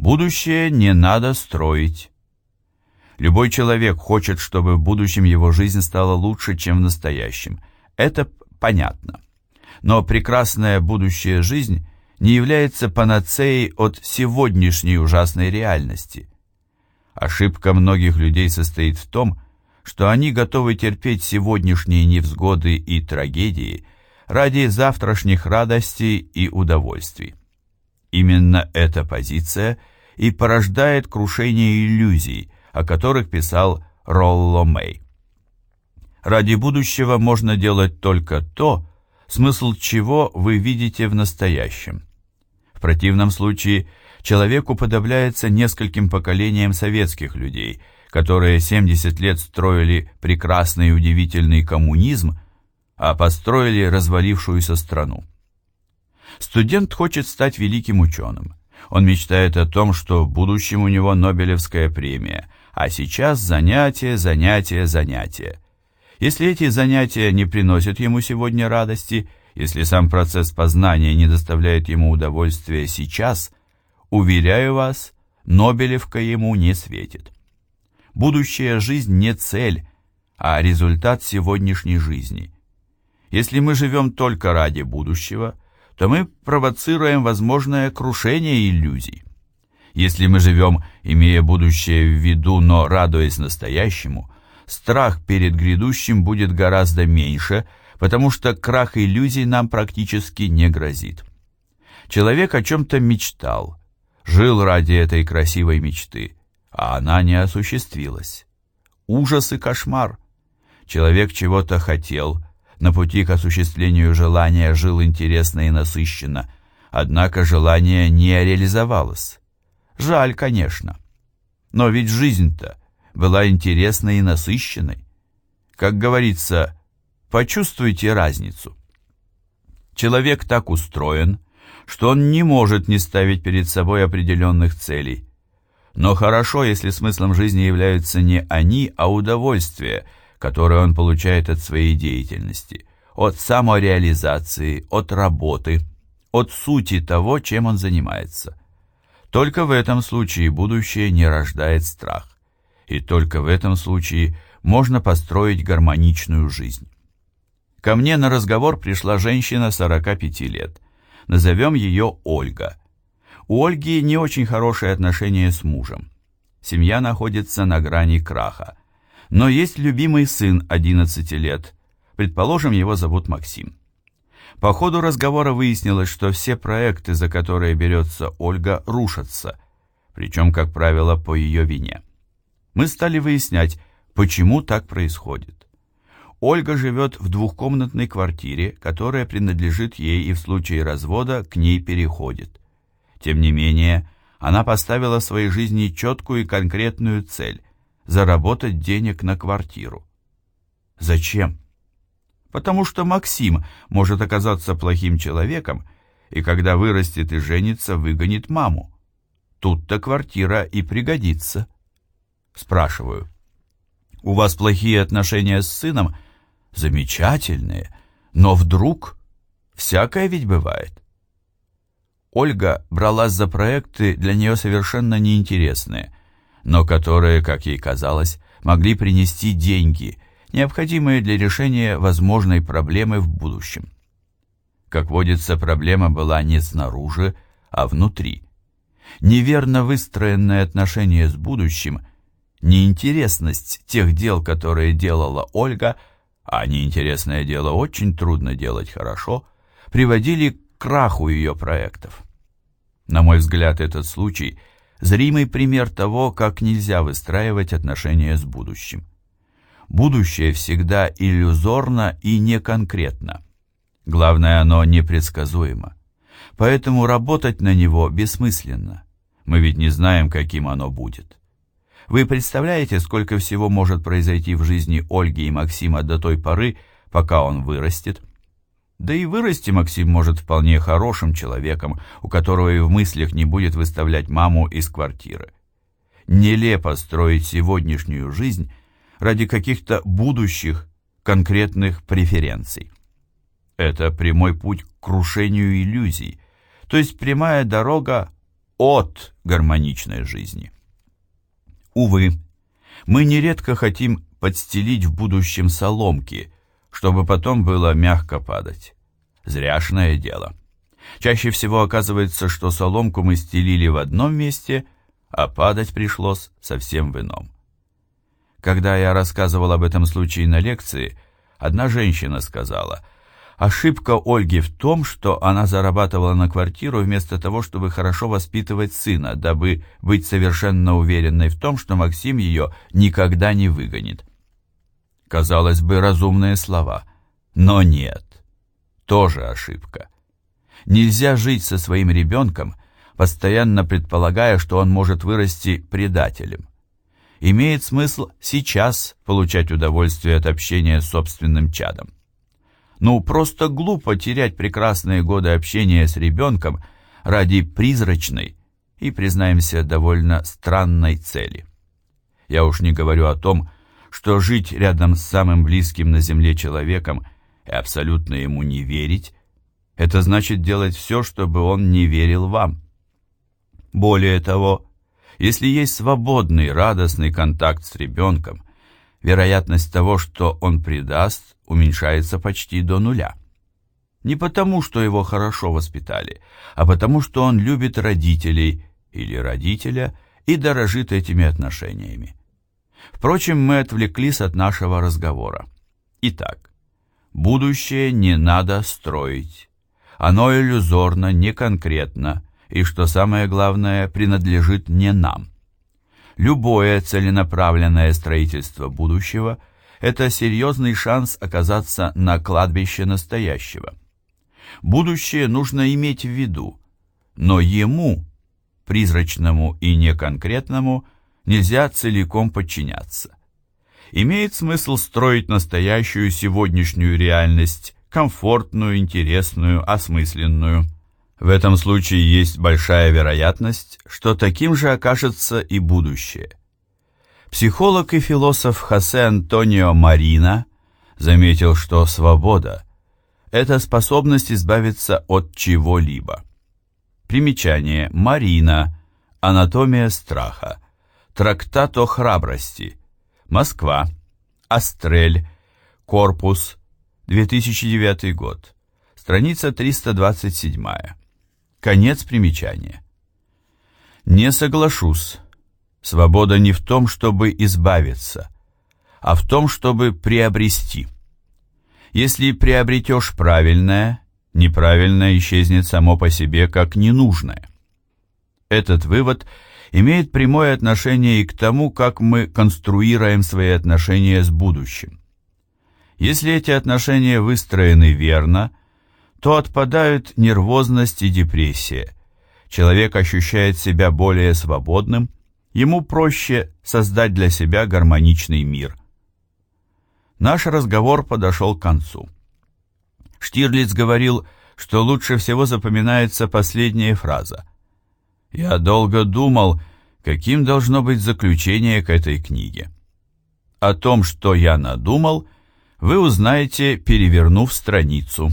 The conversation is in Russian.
Будущее не надо строить. Любой человек хочет, чтобы в будущем его жизнь стала лучше, чем в настоящем. Это понятно. Но прекрасная будущая жизнь не является панацеей от сегодняшней ужасной реальности. Ошибка многих людей состоит в том, что они готовы терпеть сегодняшние невзгоды и трагедии ради завтрашних радостей и удовольствий. Именно эта позиция и порождает крушение иллюзий, о которых писал Ролло Мэй. Ради будущего можно делать только то, смысл чего вы видите в настоящем. В противном случае человек уподобляется нескольким поколениям советских людей, которые 70 лет строили прекрасный и удивительный коммунизм, а построили развалившуюся страну. Студент хочет стать великим ученым. Он мечтает о том, что в будущем у него Нобелевская премия, а сейчас занятия, занятия, занятия. Если эти занятия не приносят ему сегодня радости, если сам процесс познания не доставляет ему удовольствия сейчас, уверяю вас, Нобелевка ему не светит. Будущая жизнь не цель, а результат сегодняшней жизни. Если мы живем только ради будущего – то мы провоцируем возможное крушение иллюзий. Если мы живем, имея будущее в виду, но радуясь настоящему, страх перед грядущим будет гораздо меньше, потому что крах иллюзий нам практически не грозит. Человек о чем-то мечтал, жил ради этой красивой мечты, а она не осуществилась. Ужас и кошмар. Человек чего-то хотел, на пути к осуществлению желания жил интересно и насыщенно, однако желание не реализовалось. Жаль, конечно. Но ведь жизнь-то была интересной и насыщенной. Как говорится, почувствуйте разницу. Человек так устроен, что он не может не ставить перед собой определенных целей. Но хорошо, если смыслом жизни являются не они, а удовольствие – которое он получает от своей деятельности, от самореализации, от работы, от сути того, чем он занимается. Только в этом случае будущее не рождает страх, и только в этом случае можно построить гармоничную жизнь. Ко мне на разговор пришла женщина 45 лет. Назовем ее Ольга. У Ольги не очень хорошие отношения с мужем. Семья находится на грани краха. Но есть любимый сын 11 лет. Предположим, его зовут Максим. По ходу разговора выяснилось, что все проекты, за которые берется Ольга, рушатся, причем, как правило, по ее вине. Мы стали выяснять, почему так происходит. Ольга живет в двухкомнатной квартире, которая принадлежит ей и в случае развода к ней переходит. Тем не менее, она поставила своей жизни четкую и конкретную цель заработать денег на квартиру. Зачем? Потому что Максим может оказаться плохим человеком, и когда вырастет и женится, выгонит маму. Тут-то квартира и пригодится. Спрашиваю. У вас плохие отношения с сыном? Замечательные. Но вдруг... Всякое ведь бывает. Ольга бралась за проекты для нее совершенно неинтересные – но которые, как ей казалось, могли принести деньги, необходимые для решения возможной проблемы в будущем. Как водится, проблема была не снаружи, а внутри. Неверно выстроенное отношение с будущим, неинтересность тех дел, которые делала Ольга, а неинтересное дело очень трудно делать хорошо, приводили к краху ее проектов. На мой взгляд, этот случай – зримый пример того, как нельзя выстраивать отношения с будущим. Будущее всегда иллюзорно и неконкретно. Главное, оно непредсказуемо. Поэтому работать на него бессмысленно. Мы ведь не знаем, каким оно будет. Вы представляете, сколько всего может произойти в жизни Ольги и Максима до той поры, пока он вырастет? Да и вырасти Максим может вполне хорошим человеком, у которого и в мыслях не будет выставлять маму из квартиры. Нелепо строить сегодняшнюю жизнь ради каких-то будущих конкретных преференций. Это прямой путь к крушению иллюзий, то есть прямая дорога от гармоничной жизни. Увы, мы нередко хотим подстелить в будущем соломки, чтобы потом было мягко падать. Зряшное дело. Чаще всего оказывается, что соломку мы стелили в одном месте, а падать пришлось совсем в ином. Когда я рассказывал об этом случае на лекции, одна женщина сказала, ошибка Ольги в том, что она зарабатывала на квартиру вместо того, чтобы хорошо воспитывать сына, дабы быть совершенно уверенной в том, что Максим ее никогда не выгонит. Казалось бы, разумные слова, но нет, тоже ошибка. Нельзя жить со своим ребенком, постоянно предполагая, что он может вырасти предателем имеет смысл сейчас получать удовольствие от общения с собственным чадом. Ну, просто глупо терять прекрасные годы общения с ребенком ради призрачной и, признаемся, довольно странной цели. Я уж не говорю о том, что жить рядом с самым близким на земле человеком и абсолютно ему не верить, это значит делать все, чтобы он не верил вам. Более того, если есть свободный, радостный контакт с ребенком, вероятность того, что он предаст, уменьшается почти до нуля. Не потому, что его хорошо воспитали, а потому, что он любит родителей или родителя и дорожит этими отношениями. Впрочем, мы отвлеклись от нашего разговора. Итак, будущее не надо строить. Оно иллюзорно, не конкретно, и, что самое главное, принадлежит не нам. Любое целенаправленное строительство будущего – это серьезный шанс оказаться на кладбище настоящего. Будущее нужно иметь в виду, но ему, призрачному и неконкретному, нельзя целиком подчиняться. Имеет смысл строить настоящую сегодняшнюю реальность, комфортную, интересную, осмысленную – в этом случае есть большая вероятность, что таким же окажется и будущее. Психолог и философ Хосе Антонио Марина заметил, что свобода – это способность избавиться от чего-либо. Примечание. Марина. Анатомия страха. Трактат о храбрости. Москва. Астрель. Корпус. 2009 год. Страница 327. Конец примечания. Не соглашусь. Свобода не в том, чтобы избавиться, а в том, чтобы приобрести. Если приобретешь правильное, неправильное исчезнет само по себе как ненужное. Этот вывод имеет прямое отношение и к тому, как мы конструируем свои отношения с будущим. Если эти отношения выстроены верно – то отпадают нервозность и депрессия. Человек ощущает себя более свободным, ему проще создать для себя гармоничный мир. Наш разговор подошел к концу. Штирлиц говорил, что лучше всего запоминается последняя фраза. «Я долго думал, каким должно быть заключение к этой книге. О том, что я надумал, вы узнаете, перевернув страницу».